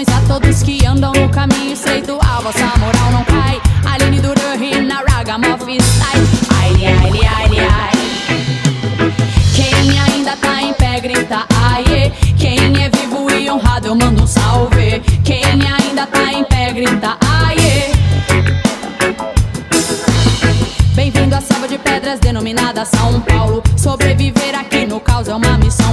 Saudações a todos que andam no caminho estreito. A vossa moral não cai. Aline Duran na Ragamuffin style. Ai, ai, ai, ai. Quem ainda tá em pé grita aie. Quem é vivo e honrado eu mando um salve. Quem ainda tá em pé grita aie. Bem-vindo à selva de pedras denominada São Paulo. Sobreviver aqui no caos é uma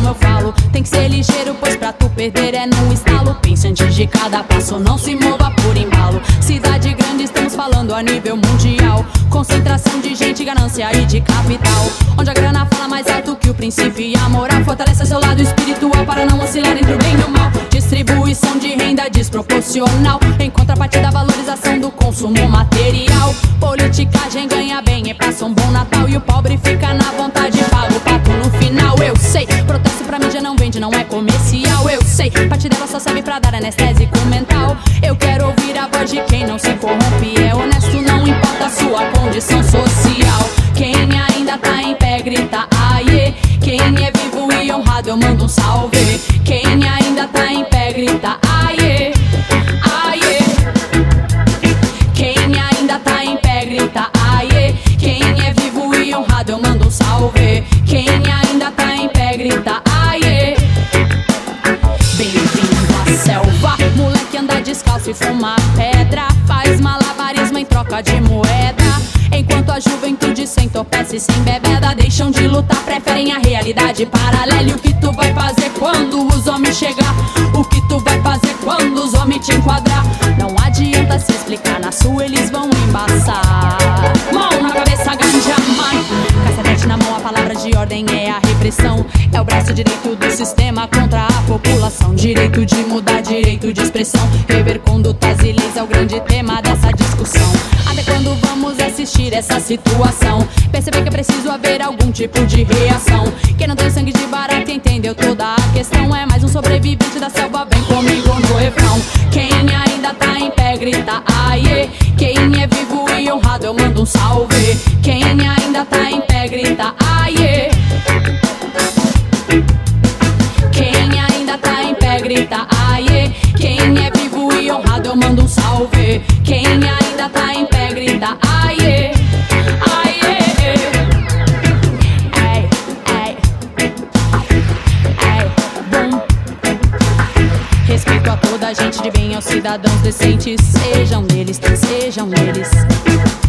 eu falo. Tem que ser ligeiro, pois pra tu perder é no estalo. Pense antes de cada passo, não se mova por embalo. Cidade grande, estamos falando a nível mundial. Concentração de gente, ganância e de capital. Onde a grana fala mais alto que o princípio e a moral. Fortalece seu lado espiritual para não oscilar entre o bem e o mal. Distribuição de renda desproporcional. Em contrapartida, valorização do consumo material. Não é comercial. Eu sei, parte dela só serve pra dar anestésico mental. Eu quero ouvir a voz de quem não se corrompe. É honesto, não importa a sua condição social. Quem ainda tá em pé, grita aie. Quem é vivo e honrado, eu mando um salve. Quem ainda tá em pé, grita aie. Aie. Quem ainda tá em pé, grita aie. Quem é vivo e honrado, eu mando anda descalço e fuma pedra. Faz malabarismo em troca de moeda. Enquanto a juventude sem topece, sem bebeda, deixam de lutar, preferem a realidade paralela. E o que tu vai fazer quando os homens chegar? O que tu vai fazer quando os homens te enquadrar? Não adianta se explicar, na sua eles vão embaçar. É o braço direito do sistema contra a população. Direito de mudar, direito de expressão. Rever condutas e é o grande tema dessa discussão. Até quando vamos assistir essa situação? Perceber que é preciso haver algum tipo de reação. Quem não tem sangue de barata entendeu toda a questão. É mais um sobrevivente da selva, vem comigo no refrão. Quem ainda tá em pé, grita aie. Quem é vivo e honrado, eu mando um salve. Quem mando um salve. Quem ainda tá em pé, grita aie. Aie. Ei, bum. Respeito a toda a gente de bem aos cidadãos decentes. Sejam eles, sejam eles.